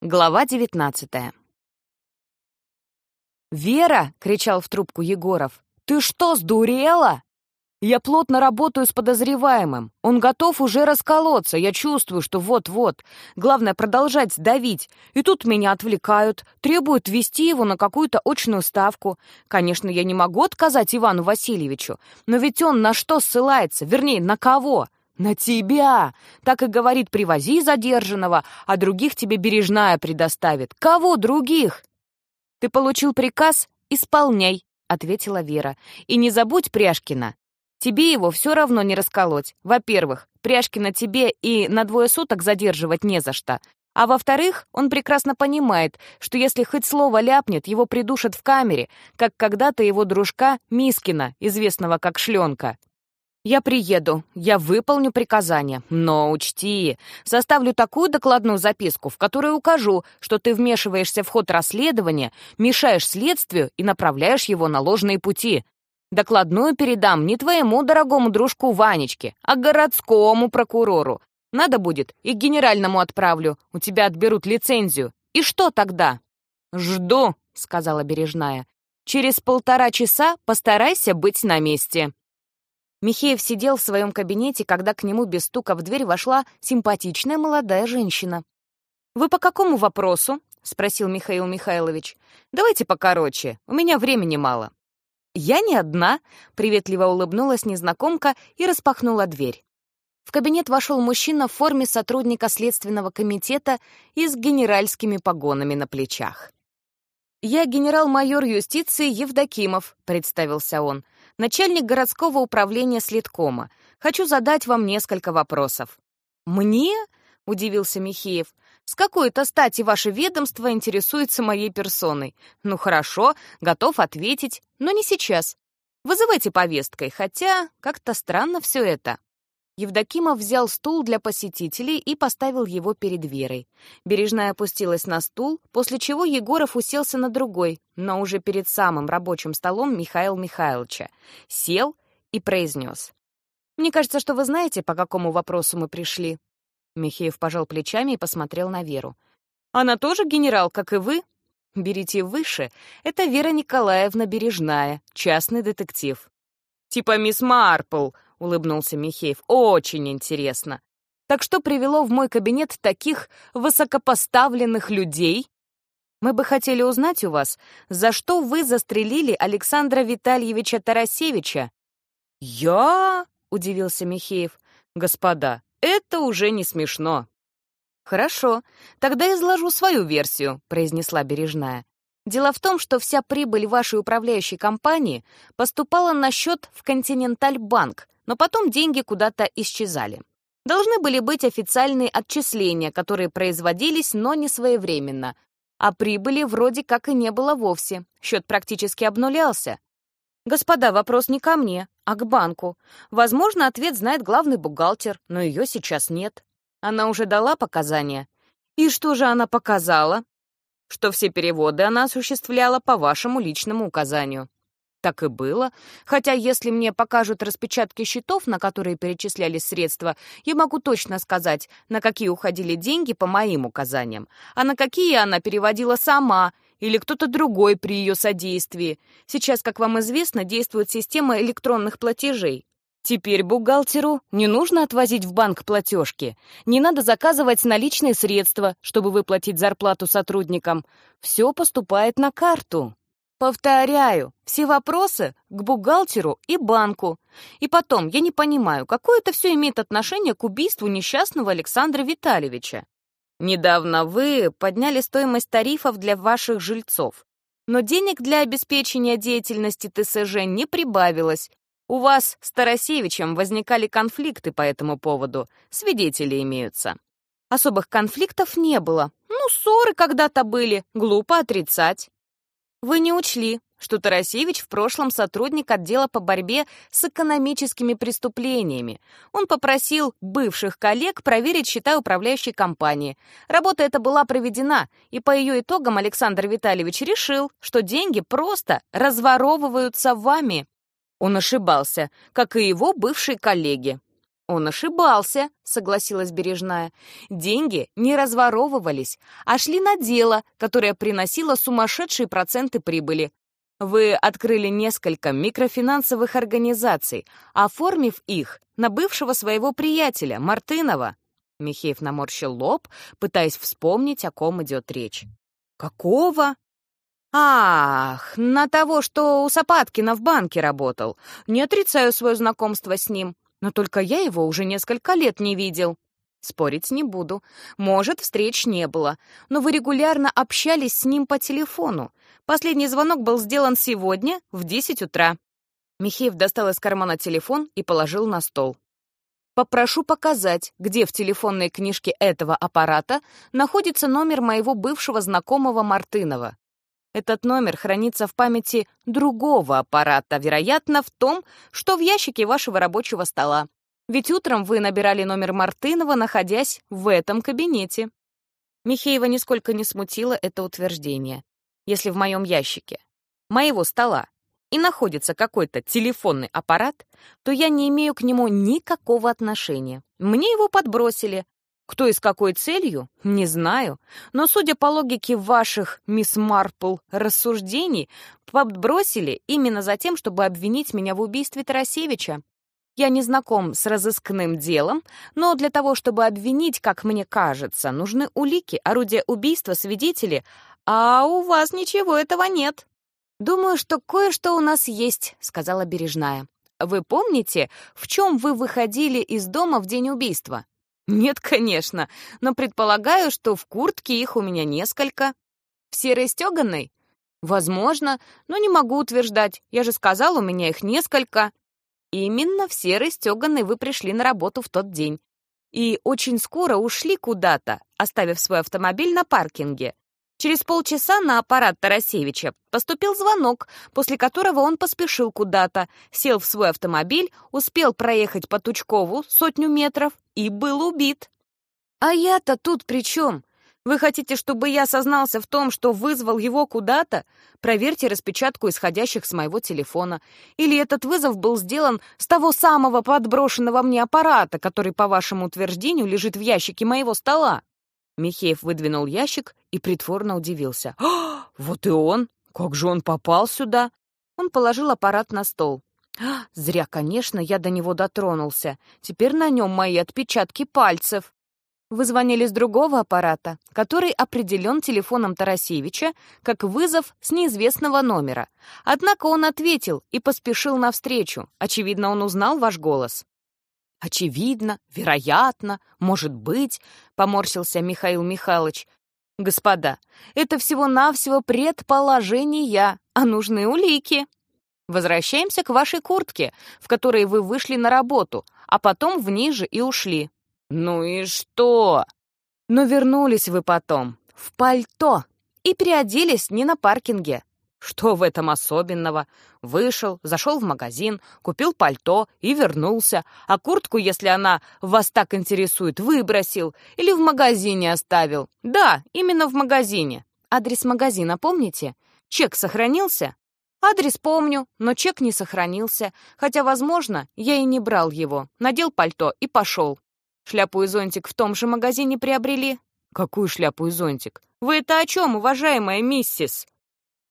Глава девятнадцатая. «Вера!» — кричал в трубку Егоров. «Ты что, сдурела?» «Я плотно работаю с подозреваемым. Он готов уже расколоться. Я чувствую, что вот-вот. Главное — продолжать давить. И тут меня отвлекают, требуют ввести его на какую-то очную ставку. Конечно, я не могу отказать Ивану Васильевичу. Но ведь он на что ссылается? Вернее, на кого?» «На тебя!» Так и говорит, привози задержанного, а других тебе бережная предоставит. Кого других? Ты получил приказ? Исполняй, ответила Вера. И не забудь Пряшкина. Тебе его все равно не расколоть. Во-первых, Пряшкина тебе и на двое суток задерживать не за что. А во-вторых, он прекрасно понимает, что если хоть слово ляпнет, его придушат в камере, как когда-то его дружка Мискина, известного как Шленка. «Я приеду, я выполню приказание, но учти, составлю такую докладную записку, в которой укажу, что ты вмешиваешься в ход расследования, мешаешь следствию и направляешь его на ложные пути. Докладную передам не твоему дорогому дружку Ванечке, а городскому прокурору. Надо будет, и генеральному отправлю, у тебя отберут лицензию. И что тогда?» «Жду», — сказала Бережная. «Через полтора часа постарайся быть на месте». Михеев сидел в своем кабинете, когда к нему без стука в дверь вошла симпатичная молодая женщина. «Вы по какому вопросу?» — спросил Михаил Михайлович. «Давайте покороче, у меня времени мало». «Я не одна», — приветливо улыбнулась незнакомка и распахнула дверь. В кабинет вошел мужчина в форме сотрудника Следственного комитета и с генеральскими погонами на плечах. «Я генерал-майор юстиции Евдокимов», — представился он начальник городского управления Следкома. Хочу задать вам несколько вопросов». «Мне?» — удивился Михеев. «С какой-то стати ваше ведомство интересуется моей персоной? Ну хорошо, готов ответить, но не сейчас. Вызывайте повесткой, хотя как-то странно все это». Евдокимов взял стул для посетителей и поставил его перед Верой. Бережная опустилась на стул, после чего Егоров уселся на другой, но уже перед самым рабочим столом Михаила Михайловича. Сел и произнес. «Мне кажется, что вы знаете, по какому вопросу мы пришли». Михеев пожал плечами и посмотрел на Веру. «Она тоже генерал, как и вы?» «Берите выше. Это Вера Николаевна Бережная, частный детектив». «Типа мисс Марпл», — улыбнулся Михеев. «Очень интересно. Так что привело в мой кабинет таких высокопоставленных людей?» «Мы бы хотели узнать у вас, за что вы застрелили Александра Витальевича Тарасевича?» «Я?» — удивился Михеев. «Господа, это уже не смешно». «Хорошо, тогда изложу свою версию», — произнесла Бережная. Дело в том, что вся прибыль вашей управляющей компании поступала на счет в Континенталь-банк, но потом деньги куда-то исчезали. Должны были быть официальные отчисления, которые производились, но не своевременно. А прибыли вроде как и не было вовсе. Счет практически обнулялся. Господа, вопрос не ко мне, а к банку. Возможно, ответ знает главный бухгалтер, но ее сейчас нет. Она уже дала показания. И что же она показала? Что все переводы она осуществляла по вашему личному указанию. Так и было. Хотя если мне покажут распечатки счетов, на которые перечислялись средства, я могу точно сказать, на какие уходили деньги по моим указаниям, а на какие она переводила сама или кто-то другой при ее содействии. Сейчас, как вам известно, действует система электронных платежей. Теперь бухгалтеру не нужно отвозить в банк платежки, не надо заказывать наличные средства, чтобы выплатить зарплату сотрудникам. Все поступает на карту. Повторяю, все вопросы к бухгалтеру и банку. И потом, я не понимаю, какое это все имеет отношение к убийству несчастного Александра Витальевича. Недавно вы подняли стоимость тарифов для ваших жильцов. Но денег для обеспечения деятельности ТСЖ не прибавилось. У вас с Тарасевичем возникали конфликты по этому поводу. Свидетели имеются. Особых конфликтов не было. Ну, ссоры когда-то были, глупо отрицать. Вы не учли, что Тарасевич в прошлом сотрудник отдела по борьбе с экономическими преступлениями. Он попросил бывших коллег проверить счета управляющей компании. Работа эта была проведена, и по ее итогам Александр Витальевич решил, что деньги просто разворовываются вами. Он ошибался, как и его бывшие коллеги. «Он ошибался», — согласилась Бережная. «Деньги не разворовывались, а шли на дело, которое приносило сумасшедшие проценты прибыли. Вы открыли несколько микрофинансовых организаций, оформив их на бывшего своего приятеля, Мартынова». Михеев наморщил лоб, пытаясь вспомнить, о ком идет речь. «Какого?» «Ах, на того, что у Сапаткина в банке работал. Не отрицаю свое знакомство с ним. Но только я его уже несколько лет не видел. Спорить не буду. Может, встреч не было. Но вы регулярно общались с ним по телефону. Последний звонок был сделан сегодня в 10 утра. Михеев достал из кармана телефон и положил на стол. Попрошу показать, где в телефонной книжке этого аппарата находится номер моего бывшего знакомого Мартынова. Этот номер хранится в памяти другого аппарата, вероятно, в том, что в ящике вашего рабочего стола. Ведь утром вы набирали номер Мартынова, находясь в этом кабинете. Михеева нисколько не смутило это утверждение. Если в моем ящике, моего стола, и находится какой-то телефонный аппарат, то я не имею к нему никакого отношения. Мне его подбросили, кто и с какой целью, не знаю, но, судя по логике ваших, мисс Марпл, рассуждений, подбросили именно за тем, чтобы обвинить меня в убийстве Тарасевича. Я не знаком с разыскным делом, но для того, чтобы обвинить, как мне кажется, нужны улики, орудия убийства, свидетели, а у вас ничего этого нет. «Думаю, что кое-что у нас есть», — сказала Бережная. «Вы помните, в чем вы выходили из дома в день убийства?» Нет, конечно, но предполагаю, что в куртке их у меня несколько. В серой стеганой? Возможно, но не могу утверждать. Я же сказал, у меня их несколько. Именно в серой стеганой вы пришли на работу в тот день. И очень скоро ушли куда-то, оставив свой автомобиль на паркинге. Через полчаса на аппарат Тарасевича поступил звонок, после которого он поспешил куда-то, сел в свой автомобиль, успел проехать по Тучкову сотню метров и был убит. А я-то тут при чем? Вы хотите, чтобы я сознался в том, что вызвал его куда-то? Проверьте распечатку исходящих с моего телефона. Или этот вызов был сделан с того самого подброшенного мне аппарата, который, по вашему утверждению, лежит в ящике моего стола. Михеев выдвинул ящик и притворно удивился. «А, вот и он! Как же он попал сюда?» Он положил аппарат на стол. «А, «Зря, конечно, я до него дотронулся. Теперь на нем мои отпечатки пальцев». Вы звонили с другого аппарата, который определен телефоном Тарасевича как вызов с неизвестного номера. Однако он ответил и поспешил навстречу. Очевидно, он узнал ваш голос. «Очевидно, вероятно, может быть», — поморщился Михаил Михайлович. «Господа, это всего-навсего предположения, а нужны улики. Возвращаемся к вашей куртке, в которой вы вышли на работу, а потом в ней же и ушли». «Ну и что?» «Но вернулись вы потом, в пальто, и переоделись не на паркинге, что в этом особенного? Вышел, зашел в магазин, купил пальто и вернулся. А куртку, если она вас так интересует, выбросил или в магазине оставил. Да, именно в магазине. Адрес магазина помните? Чек сохранился? Адрес помню, но чек не сохранился. Хотя, возможно, я и не брал его. Надел пальто и пошел. Шляпу и зонтик в том же магазине приобрели? Какую шляпу и зонтик? Вы это о чем, уважаемая миссис?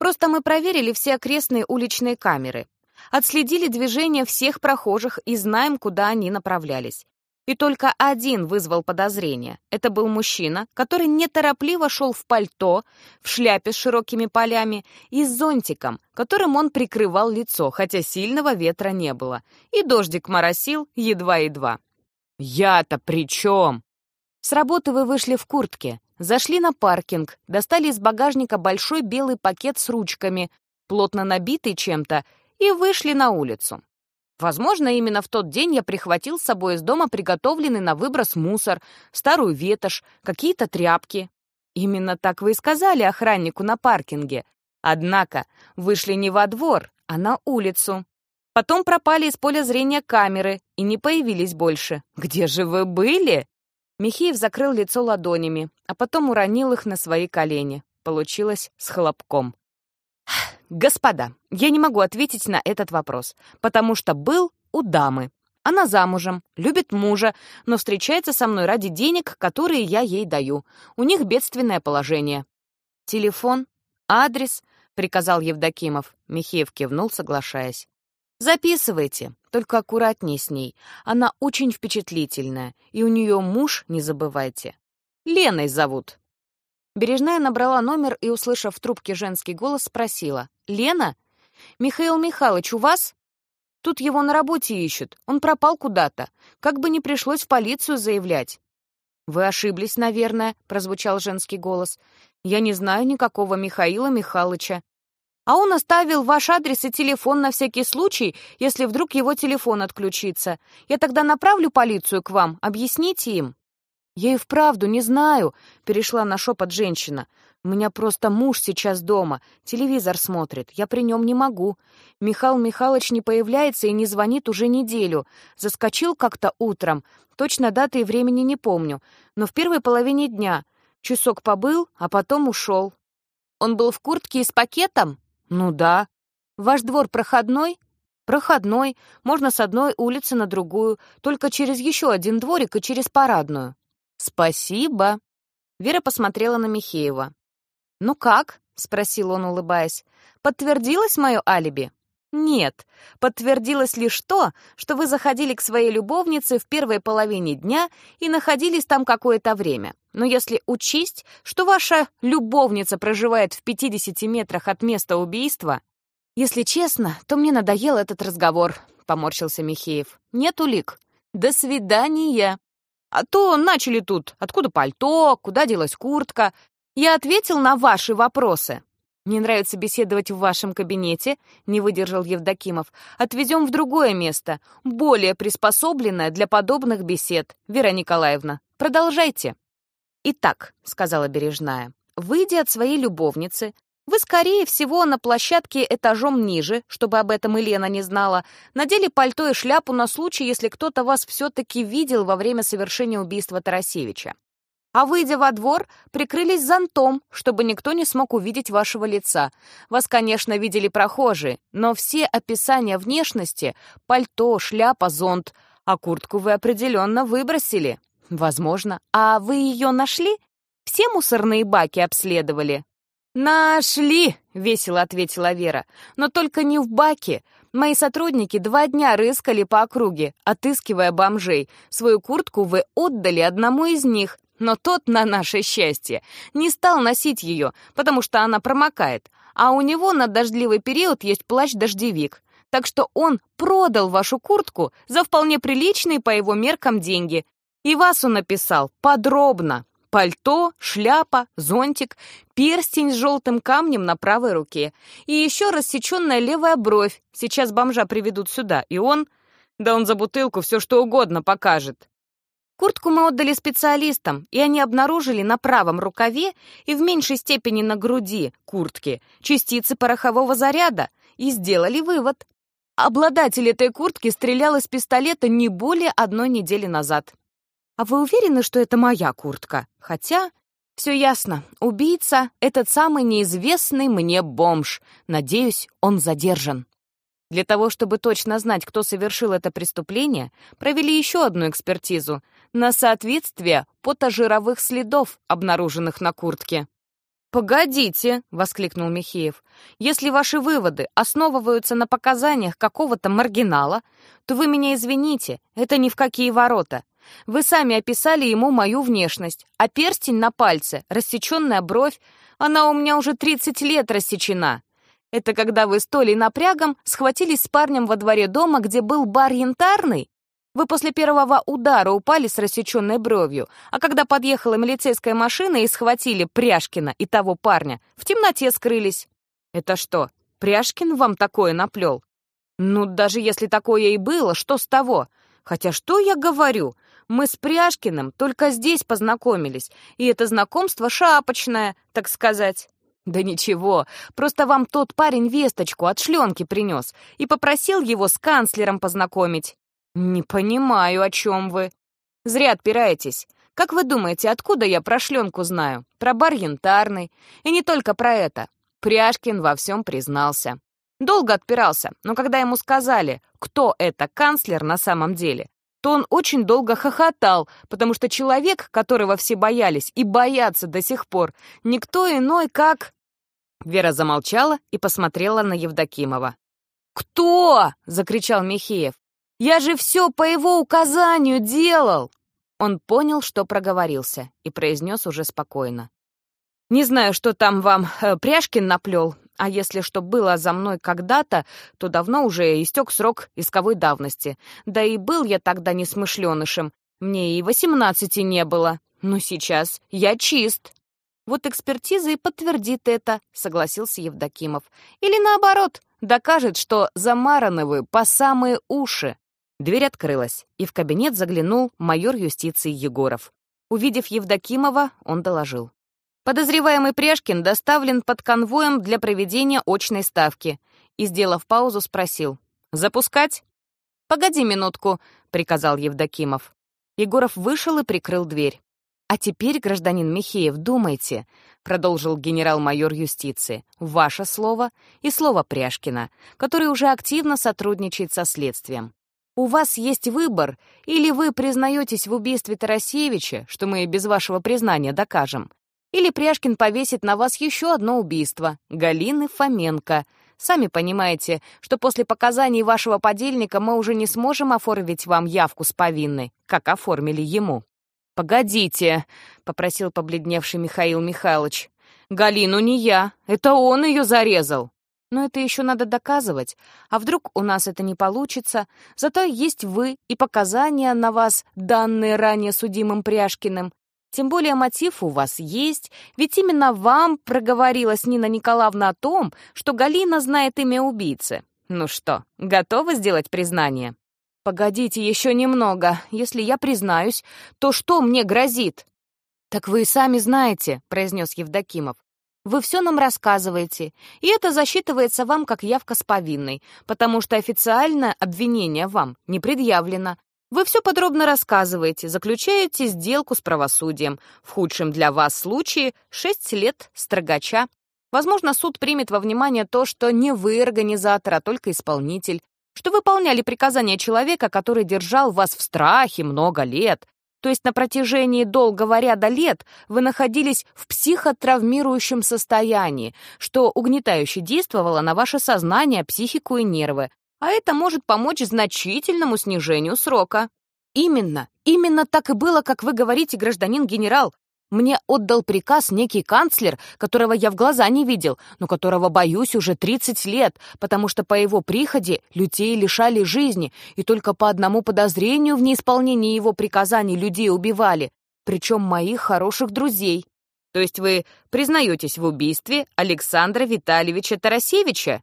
Просто мы проверили все окрестные уличные камеры, отследили движение всех прохожих и знаем, куда они направлялись. И только один вызвал подозрение. Это был мужчина, который неторопливо шел в пальто, в шляпе с широкими полями и с зонтиком, которым он прикрывал лицо, хотя сильного ветра не было, и дождик моросил едва-едва. «Я-то при чем?» «С работы вы вышли в куртке, Зашли на паркинг, достали из багажника большой белый пакет с ручками, плотно набитый чем-то, и вышли на улицу. Возможно, именно в тот день я прихватил с собой из дома приготовленный на выброс мусор, старую ветошь, какие-то тряпки. Именно так вы и сказали охраннику на паркинге. Однако вышли не во двор, а на улицу. Потом пропали из поля зрения камеры и не появились больше. Где же вы были? Михеев закрыл лицо ладонями, а потом уронил их на свои колени. Получилось с хлопком. «Господа, я не могу ответить на этот вопрос, потому что был у дамы. Она замужем, любит мужа, но встречается со мной ради денег, которые я ей даю. У них бедственное положение. Телефон, адрес, приказал Евдокимов. Михеев кивнул, соглашаясь. Записывайте, только аккуратнее с ней. Она очень впечатлительная, и у нее муж, не забывайте. Леной зовут. Бережная набрала номер и, услышав в трубке женский голос, спросила. «Лена? Михаил Михайлович у вас?» Тут его на работе ищут. Он пропал куда-то. Как бы не пришлось в полицию заявлять. «Вы ошиблись, наверное», — прозвучал женский голос. «Я не знаю никакого Михаила Михайловича. А он оставил ваш адрес и телефон на всякий случай, если вдруг его телефон отключится. Я тогда направлю полицию к вам, объясните им». «Я и вправду не знаю», — перешла на шепот женщина. У меня просто муж сейчас дома, телевизор смотрит, я при нем не могу. Михаил Михайлович не появляется и не звонит уже неделю. Заскочил как-то утром, точно даты и времени не помню, но в первой половине дня. Часок побыл, а потом ушел. Он был в куртке и с пакетом? Ну да. Ваш двор проходной? Проходной, можно с одной улицы на другую, только через еще один дворик и через парадную. Спасибо. Вера посмотрела на Михеева. «Ну как?» — спросил он, улыбаясь. «Подтвердилось мое алиби?» «Нет, подтвердилось лишь то, что вы заходили к своей любовнице в первой половине дня и находились там какое-то время. Но если учесть, что ваша любовница проживает в 50 метрах от места убийства...» «Если честно, то мне надоел этот разговор», — поморщился Михеев. «Нет улик. До свидания». «А то начали тут, откуда пальто, куда делась куртка, я ответил на ваши вопросы. Не нравится беседовать в вашем кабинете, не выдержал Евдокимов. Отвезем в другое место, более приспособленное для подобных бесед. Вера Николаевна, продолжайте. Итак, сказала Бережная, выйдя от своей любовницы, вы, скорее всего, на площадке этажом ниже, чтобы об этом Елена не знала, надели пальто и шляпу на случай, если кто-то вас все-таки видел во время совершения убийства Тарасевича а, выйдя во двор, прикрылись зонтом, чтобы никто не смог увидеть вашего лица. Вас, конечно, видели прохожие, но все описания внешности — пальто, шляпа, зонт, а куртку вы определенно выбросили. Возможно. А вы ее нашли? Все мусорные баки обследовали?» «Нашли!» — весело ответила Вера. «Но только не в баке. Мои сотрудники два дня рыскали по округе, отыскивая бомжей. Свою куртку вы отдали одному из них, но тот, на наше счастье, не стал носить ее, потому что она промокает, а у него на дождливый период есть плащ-дождевик. Так что он продал вашу куртку за вполне приличные по его меркам деньги. И вас он написал подробно. Пальто, шляпа, зонтик, перстень с желтым камнем на правой руке. И еще рассеченная левая бровь. Сейчас бомжа приведут сюда, и он... Да он за бутылку все что угодно покажет. Куртку мы отдали специалистам, и они обнаружили на правом рукаве и в меньшей степени на груди куртки частицы порохового заряда и сделали вывод. Обладатель этой куртки стрелял из пистолета не более одной недели назад. А вы уверены, что это моя куртка? Хотя, все ясно. Убийца — этот самый неизвестный мне бомж. Надеюсь, он задержан. Для того, чтобы точно знать, кто совершил это преступление, провели еще одну экспертизу на соответствие потожировых следов, обнаруженных на куртке. «Погодите!» — воскликнул Михеев. «Если ваши выводы основываются на показаниях какого-то маргинала, то вы меня извините, это ни в какие ворота. Вы сами описали ему мою внешность, а перстень на пальце, рассеченная бровь, она у меня уже 30 лет рассечена. Это когда вы с Толей напрягом схватились с парнем во дворе дома, где был бар янтарный? Вы после первого удара упали с рассеченной бровью, а когда подъехала милицейская машина и схватили Пряшкина и того парня, в темноте скрылись. Это что, Пряшкин вам такое наплел? Ну, даже если такое и было, что с того? Хотя что я говорю? Мы с Пряшкиным только здесь познакомились, и это знакомство шапочное, так сказать. «Да ничего, просто вам тот парень весточку от шленки принес и попросил его с канцлером познакомить». «Не понимаю, о чем вы». «Зря отпираетесь. Как вы думаете, откуда я про шленку знаю? Про бар янтарный. И не только про это. Пряжкин во всем признался. Долго отпирался, но когда ему сказали, кто это канцлер на самом деле, то он очень долго хохотал, потому что человек, которого все боялись и боятся до сих пор, никто иной, как... Вера замолчала и посмотрела на Евдокимова. «Кто?» — закричал Михеев. «Я же все по его указанию делал!» Он понял, что проговорился, и произнес уже спокойно. «Не знаю, что там вам э, Пряшкин наплел, а если что было за мной когда-то, то давно уже истек срок исковой давности. Да и был я тогда несмышленышем. Мне и восемнадцати не было. Но сейчас я чист. Вот экспертиза и подтвердит это, согласился Евдокимов. Или наоборот, докажет, что замараны вы по самые уши. Дверь открылась, и в кабинет заглянул майор юстиции Егоров. Увидев Евдокимова, он доложил. Подозреваемый Прешкин доставлен под конвоем для проведения очной ставки и, сделав паузу, спросил. «Запускать?» «Погоди минутку», — приказал Евдокимов. Егоров вышел и прикрыл дверь. «А теперь, гражданин Михеев, думайте», — продолжил генерал-майор юстиции, «ваше слово и слово Пряшкина, который уже активно сотрудничает со следствием. У вас есть выбор, или вы признаетесь в убийстве Тарасевича, что мы без вашего признания докажем, или Пряшкин повесит на вас еще одно убийство — Галины Фоменко. Сами понимаете, что после показаний вашего подельника мы уже не сможем оформить вам явку с повинной, как оформили ему». «Погодите», — попросил побледневший Михаил Михайлович. «Галину не я, это он ее зарезал». Но это еще надо доказывать. А вдруг у нас это не получится? Зато есть вы и показания на вас, данные ранее судимым Пряшкиным. Тем более мотив у вас есть, ведь именно вам проговорилась Нина Николаевна о том, что Галина знает имя убийцы. Ну что, готовы сделать признание? Погодите еще немного. Если я признаюсь, то что мне грозит? Так вы и сами знаете, произнес Евдокимов. Вы все нам рассказываете, и это засчитывается вам как явка с повинной, потому что официальное обвинение вам не предъявлено, вы все подробно рассказываете, заключаете сделку с правосудием. В худшем для вас случае — шесть лет строгача. Возможно, суд примет во внимание то, что не вы организатор, а только исполнитель, что выполняли приказания человека, который держал вас в страхе много лет. То есть на протяжении долгого ряда лет вы находились в психотравмирующем состоянии, что угнетающе действовало на ваше сознание, психику и нервы, а это может помочь значительному снижению срока. Именно, именно так и было, как вы говорите, гражданин генерал. Мне отдал приказ некий канцлер, которого я в глаза не видел, но которого боюсь уже 30 лет, потому что по его приходе людей лишали жизни, и только по одному подозрению в неисполнении его приказаний людей убивали, причем моих хороших друзей. То есть вы признаетесь в убийстве Александра Витальевича Тарасевича?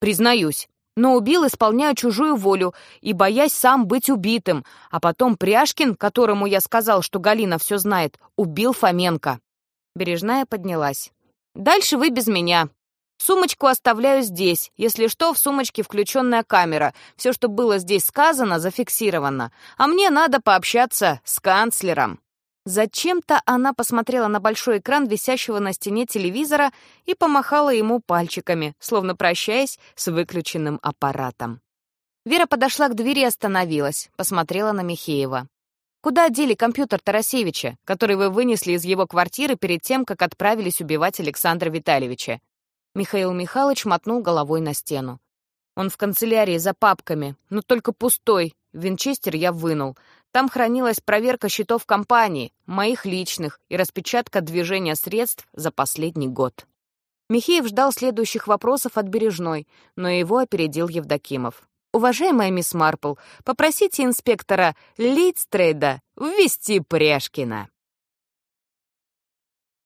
Признаюсь но убил, исполняя чужую волю и боясь сам быть убитым, а потом Пряшкин, которому я сказал, что Галина все знает, убил Фоменко. Бережная поднялась. «Дальше вы без меня. Сумочку оставляю здесь. Если что, в сумочке включенная камера. Все, что было здесь сказано, зафиксировано. А мне надо пообщаться с канцлером». Зачем-то она посмотрела на большой экран висящего на стене телевизора и помахала ему пальчиками, словно прощаясь с выключенным аппаратом. Вера подошла к двери и остановилась, посмотрела на Михеева. «Куда дели компьютер Тарасевича, который вы вынесли из его квартиры перед тем, как отправились убивать Александра Витальевича?» Михаил Михайлович мотнул головой на стену. «Он в канцелярии за папками, но только пустой. Винчестер я вынул. Там хранилась проверка счетов компании, моих личных и распечатка движения средств за последний год. Михеев ждал следующих вопросов от Бережной, но его опередил Евдокимов. «Уважаемая мисс Марпл, попросите инспектора Литстрейда ввести Прешкина».